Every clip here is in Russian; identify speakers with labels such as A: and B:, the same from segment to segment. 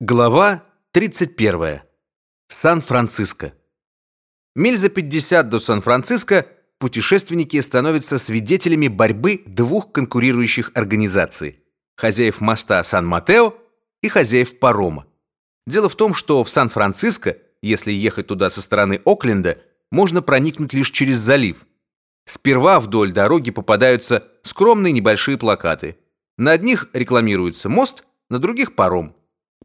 A: Глава 31. Сан-Франциско. Миль за 50 до Сан-Франциско путешественники становятся свидетелями борьбы двух конкурирующих организаций: хозяев моста Сан-Матео и хозяев парома. Дело в том, что в Сан-Франциско, если ехать туда со стороны Окленда, можно проникнуть лишь через залив. Сперва вдоль дороги попадаются скромные небольшие плакаты. На одних рекламируется мост, на других паром.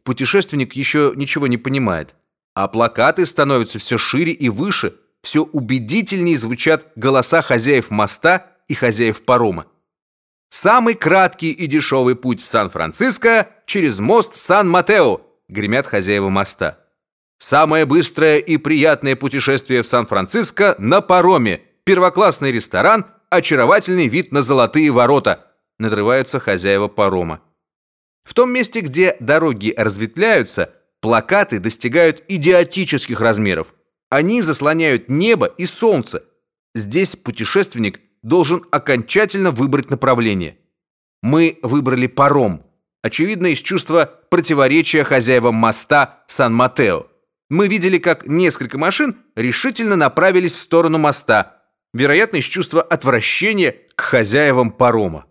A: Путешественник еще ничего не понимает, а плакаты становятся все шире и выше, все убедительнее звучат голоса хозяев моста и хозяев парома. Самый краткий и дешевый путь в Сан-Франциско через мост Сан-Матео, гремят хозяева моста. Самое быстрое и приятное путешествие в Сан-Франциско на пароме. Первоклассный ресторан, очаровательный вид на золотые ворота. Надрываются хозяева парома. В том месте, где дороги разветвляются, плакаты достигают идиотических размеров. Они заслоняют небо и солнце. Здесь путешественник должен окончательно выбрать направление. Мы выбрали паром, очевидно из чувства противоречия хозяевам моста Сан-Матео. Мы видели, как несколько машин решительно направились в сторону моста, вероятно, из чувства отвращения к хозяевам парома.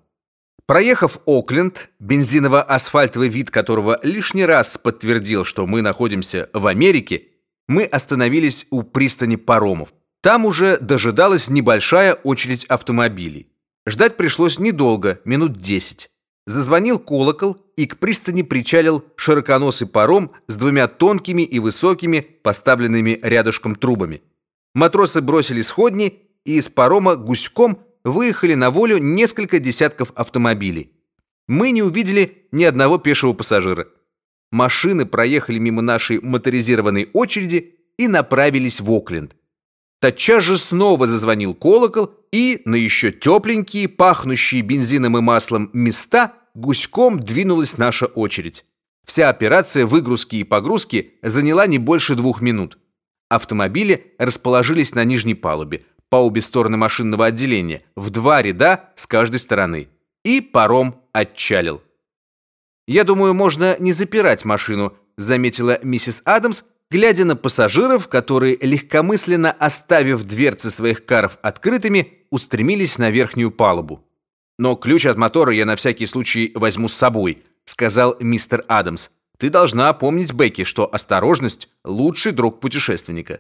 A: Проехав Окленд, бензиново-асфальтовый вид которого лишний раз подтвердил, что мы находимся в Америке, мы остановились у пристани паромов. Там уже дожидалась небольшая очередь автомобилей. Ждать пришлось недолго, минут десять. Зазвонил колокол, и к пристани причалил широконосый паром с двумя тонкими и высокими, поставленными рядышком трубами. Матросы бросили сходни, и из парома гуськом выехали на волю несколько десятков автомобилей. Мы не увидели ни одного пешего пассажира. Машины проехали мимо нашей моторизированной очереди и направились в Окленд. Тотчас же снова зазвонил колокол, и на еще тепленькие, пахнущие бензином и маслом места гуськом двинулась наша очередь. Вся операция выгрузки и погрузки заняла не больше двух минут. Автомобили расположились на нижней палубе, по обе стороны машинного отделения, в два ряда с каждой стороны. И паром отчалил. «Я думаю, можно не запирать машину», заметила миссис Адамс, глядя на пассажиров, которые, легкомысленно оставив дверцы своих каров открытыми, устремились на верхнюю палубу. «Но ключ от мотора я на всякий случай возьму с собой», сказал мистер Адамс. «Ты должна помнить, Бекки, что осторожность – лучший друг путешественника».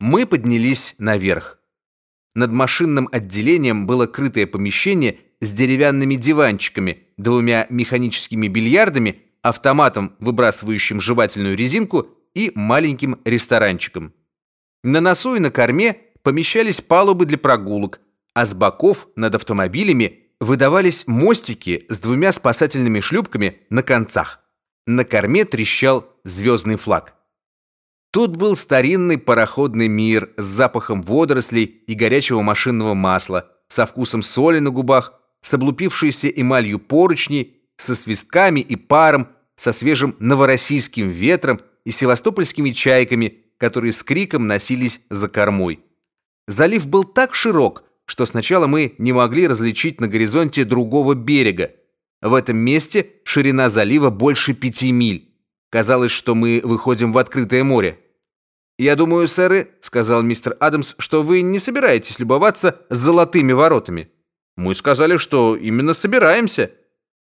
A: Мы поднялись наверх. Над машинным отделением было крытое помещение с деревянными диванчиками, двумя механическими бильярдами, автоматом, выбрасывающим жевательную резинку, и маленьким ресторанчиком. На носу и на корме помещались палубы для прогулок, а с боков над автомобилями выдавались мостики с двумя спасательными шлюпками на концах. На корме трещал звездный флаг. Тут был старинный пароходный мир с запахом водорослей и горячего машинного масла, со вкусом соли на губах, с облупившейся эмалью поручней, со свистками и паром, со свежим новороссийским ветром и севастопольскими чайками, которые с криком носились за кормой. Залив был так широк, что сначала мы не могли различить на горизонте другого берега. В этом месте ширина залива больше пяти миль. Казалось, что мы выходим в открытое море. «Я думаю, сэры», — сказал мистер Адамс, «что вы не собираетесь любоваться золотыми воротами». «Мы сказали, что именно собираемся».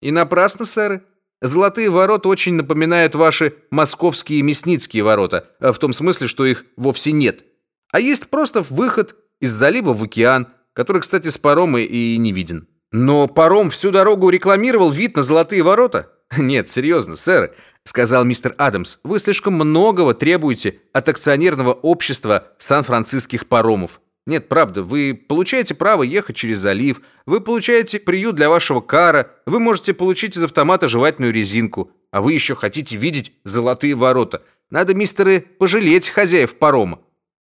A: «И напрасно, сэры. Золотые ворота очень напоминают ваши московские мясницкие ворота, а в том смысле, что их вовсе нет. А есть просто выход из залива в океан, который, кстати, с парома и не виден». «Но паром всю дорогу рекламировал вид на золотые ворота». «Нет, серьезно, сэр», — сказал мистер Адамс, «вы слишком многого требуете от акционерного общества Сан-Франциских паромов. Нет, правда, вы получаете право ехать через залив, вы получаете приют для вашего кара, вы можете получить из автомата жевательную резинку, а вы еще хотите видеть золотые ворота. Надо, мистеры, пожалеть хозяев парома.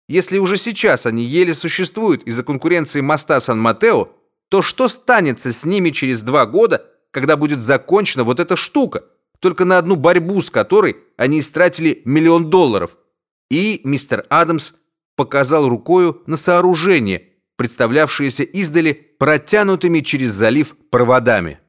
A: Если уже сейчас они еле существуют из-за конкуренции моста Сан-Матео, то что станется с ними через два года, когда будет закончена вот эта штука, только на одну борьбу с которой они истратили миллион долларов. И мистер Адамс показал рукою на сооружение, представлявшееся издали протянутыми через залив проводами.